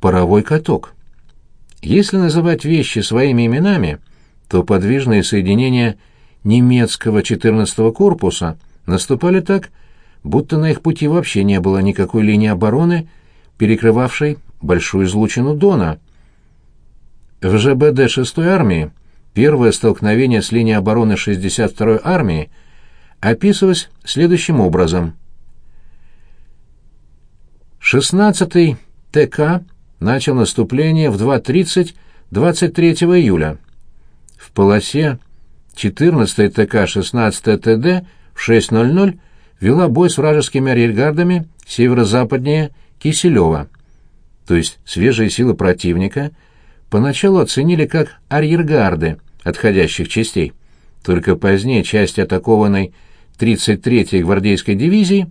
паровой каток. Если называть вещи своими именами, то подвижные соединения немецкого 14-го корпуса наступали так, будто на их пути вообще не было никакой линии обороны, перекрывавшей большую излучину Дона. В ЖБД 6-й армии первое столкновение с линией обороны 62-й армии описывалось следующим образом. 16-й ТК начал наступление в 2.30 23 июля. В полосе 14-й ТК 16-й ТД в 6.00 вела бой с вражескими арьергардами северо-западнее Киселева. То есть свежие силы противника поначалу оценили как арьергарды отходящих частей. Только позднее части атакованной 33-й гвардейской дивизии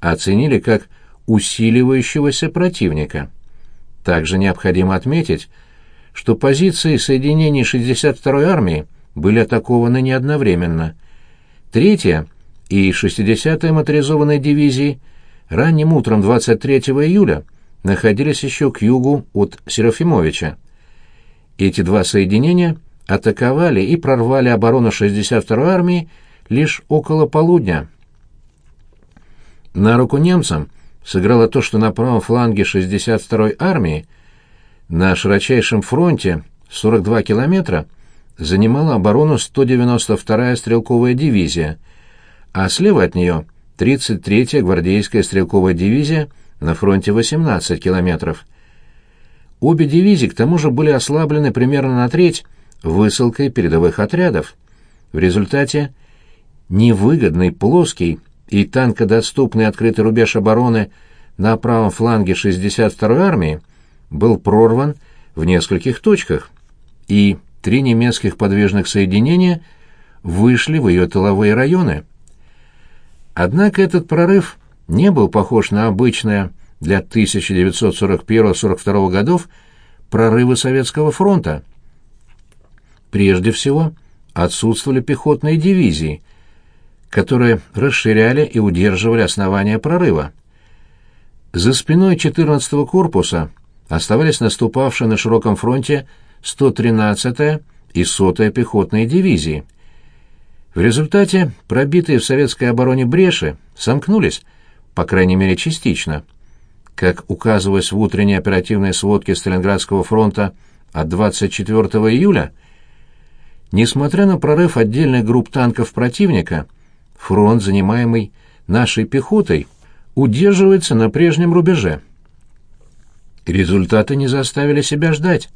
оценили как усиливающегося противника. Также необходимо отметить, что позиции соединений 62-й армии были атакованы не одновременно. Третья и 60-я моторизованной дивизии ранним утром 23 июля находились еще к югу от Серафимовича. Эти два соединения атаковали и прорвали оборону 62-й армии лишь около полудня. На руку немцам сыграло то, что на правом фланге 62-й армии на широчайшем фронте 42 километра занимала оборону 192-я стрелковая дивизия, а слева от нее 33-я гвардейская стрелковая дивизия на фронте 18 километров. Обе дивизии к тому же были ослаблены примерно на треть высылкой передовых отрядов. В результате невыгодный плоский и танкодоступный открытый рубеж обороны на правом фланге 62-й армии был прорван в нескольких точках, и три немецких подвижных соединения вышли в ее тыловые районы. Однако этот прорыв не был похож на обычное для 1941-42 годов прорывы Советского фронта. Прежде всего, отсутствовали пехотные дивизии, которые расширяли и удерживали основания прорыва. За спиной 14-го корпуса оставались наступавшие на широком фронте 113-я и 100-я пехотные дивизии. В результате пробитые в советской обороне бреши сомкнулись, по крайней мере частично. Как указывалось в утренней оперативной сводке Сталинградского фронта от 24 июля, несмотря на прорыв отдельных групп танков противника, фронт, занимаемый нашей пехотой, удерживается на прежнем рубеже. Результаты не заставили себя ждать.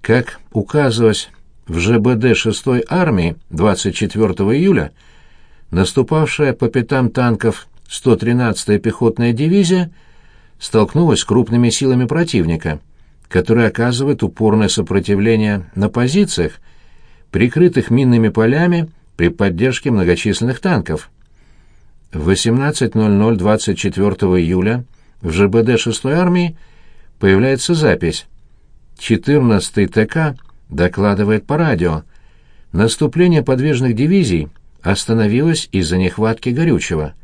Как указывалось в ЖБД 6-й армии 24 июля, наступавшая по пятам танков 113-я пехотная дивизия столкнулась с крупными силами противника, которые оказывают упорное сопротивление на позициях, прикрытых минными полями при поддержке многочисленных танков. В 18.00 24 июля в ЖБД 6-й армии появляется запись. 14-й ТК докладывает по радио. Наступление подвижных дивизий остановилось из-за нехватки горючего.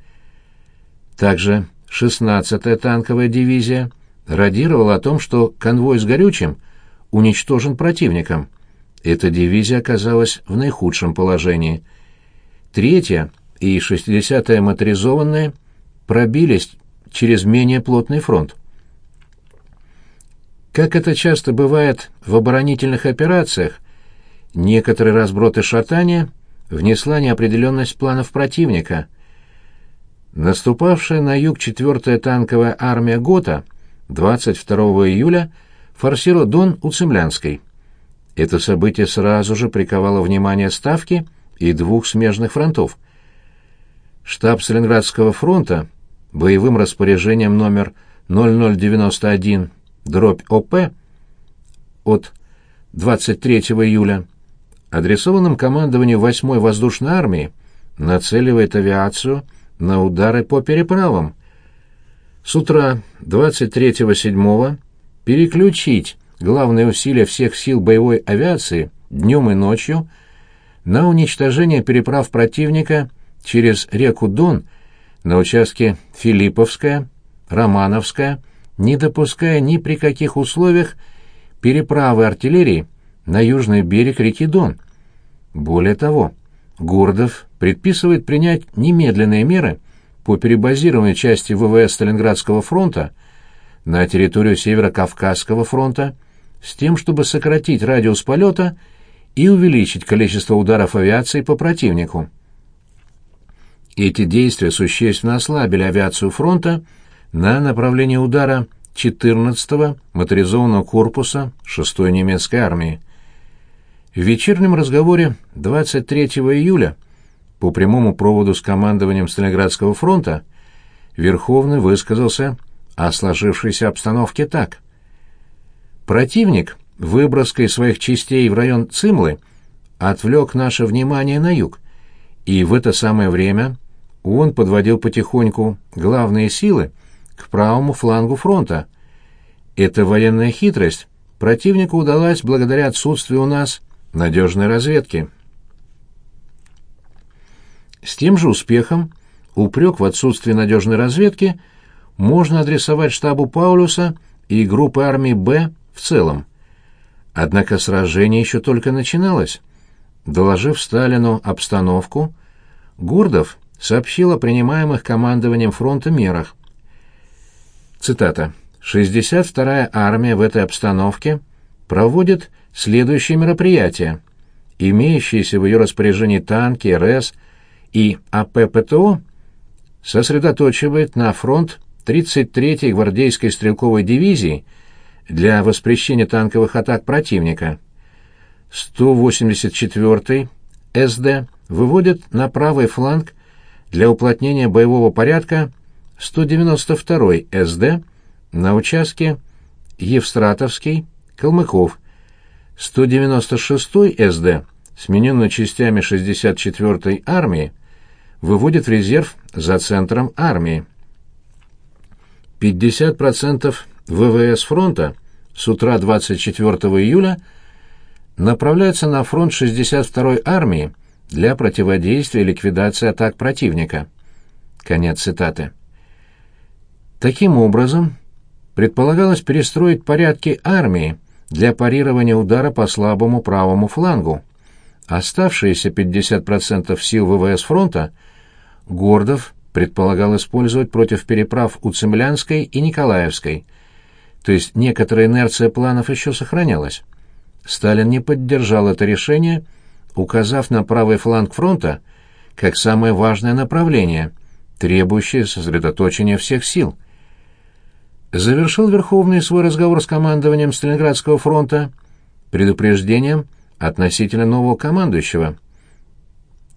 Также 16-я танковая дивизия радировала о том, что конвой с горючим уничтожен противником. Эта дивизия оказалась в наихудшем положении. Третья и 60-я моторизованные пробились через менее плотный фронт. Как это часто бывает в оборонительных операциях, некоторые разброты шатания внесла неопределенность планов противника. Наступавшая на юг 4-я танковая армия ГОТА 22 июля форсировала Дон у Цемлянской. Это событие сразу же приковало внимание Ставки и двух смежных фронтов. Штаб Сталинградского фронта боевым распоряжением номер 0091 дробь ОП от 23 июля, адресованным командованию 8-й воздушной армии, нацеливает авиацию на удары по переправам. С утра 23-7 переключить главные усилия всех сил боевой авиации днем и ночью на уничтожение переправ противника через реку Дон на участке Филипповская, Романовская, не допуская ни при каких условиях переправы артиллерии на южный берег реки Дон. Более того, Гордов предписывает принять немедленные меры по перебазированию части ВВС Сталинградского фронта на территорию Северо-Кавказского фронта с тем, чтобы сократить радиус полета и увеличить количество ударов авиации по противнику. Эти действия существенно ослабили авиацию фронта на направлении удара 14-го моторизованного корпуса 6-й немецкой армии. В вечернем разговоре 23 июля по прямому проводу с командованием Сталинградского фронта Верховный высказался о сложившейся обстановке так. Противник выброской своих частей в район Цимлы отвлек наше внимание на юг, и в это самое время он подводил потихоньку главные силы к правому флангу фронта. Эта военная хитрость противнику удалась благодаря отсутствию у нас надежной разведки. С тем же успехом упрек в отсутствии надежной разведки можно адресовать штабу Паулюса и группы армии «Б» в целом. Однако сражение еще только начиналось. Доложив Сталину обстановку, Гурдов сообщил о принимаемых командованием фронта мерах. Цитата. «62-я армия в этой обстановке проводит следующие мероприятия. Имеющиеся в ее распоряжении танки, РС и АППТО сосредоточивает на фронт 33-й гвардейской стрелковой дивизии для воспрещения танковых атак противника. 184-й СД выводит на правый фланг для уплотнения боевого порядка 192-й СД на участке Евстратовский, Калмыков, 196-й СД, смененный частями 64-й армии, выводит в резерв за центром армии. 50% ВВС фронта с утра 24 июля направляется на фронт 62-й армии для противодействия и ликвидации атак противника. Конец цитаты. Таким образом, предполагалось перестроить порядки армии для парирования удара по слабому правому флангу. Оставшиеся 50% сил ВВС фронта Гордов предполагал использовать против переправ у Цемлянской и Николаевской, то есть некоторая инерция планов еще сохранялась. Сталин не поддержал это решение, указав на правый фланг фронта как самое важное направление, требующее сосредоточения всех сил. Завершил Верховный свой разговор с командованием Сталинградского фронта предупреждением относительно нового командующего.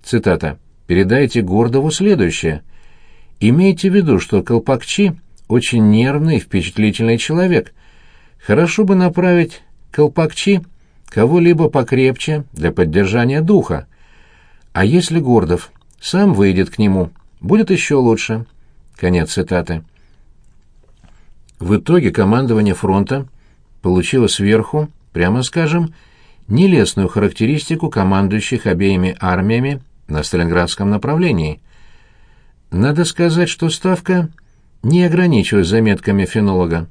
Цитата. «Передайте Гордову следующее. Имейте в виду, что Колпакчи очень нервный и впечатлительный человек. Хорошо бы направить Колпакчи кого-либо покрепче для поддержания духа. А если Гордов сам выйдет к нему, будет еще лучше. Конец цитаты. В итоге командование фронта получило сверху, прямо скажем, нелестную характеристику командующих обеими армиями на Сталинградском направлении. Надо сказать, что Ставка не ограничилась заметками фенолога.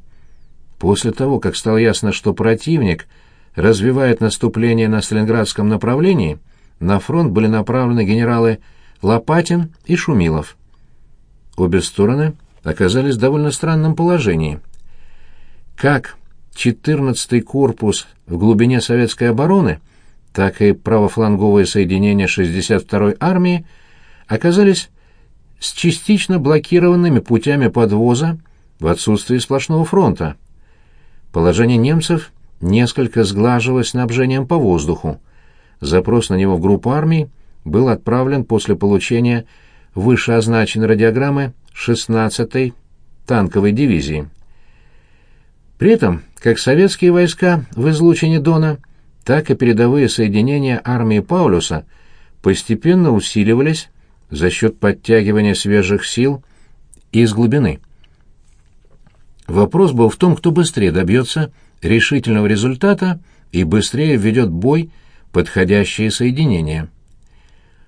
После того, как стало ясно, что противник развивает наступление на Сталинградском направлении, на фронт были направлены генералы Лопатин и Шумилов. Обе стороны оказались в довольно странном положении. Как 14-й корпус в глубине советской обороны, так и правофланговые соединения 62-й армии оказались с частично блокированными путями подвоза в отсутствии сплошного фронта. Положение немцев несколько сглаживалось снабжением по воздуху. Запрос на него в группу армий был отправлен после получения вышеозначенной радиограммы 16-й танковой дивизии. При этом, как советские войска в излучине Дона, так и передовые соединения армии Паулюса постепенно усиливались за счет подтягивания свежих сил из глубины. Вопрос был в том, кто быстрее добьется решительного результата и быстрее введет бой подходящие соединения.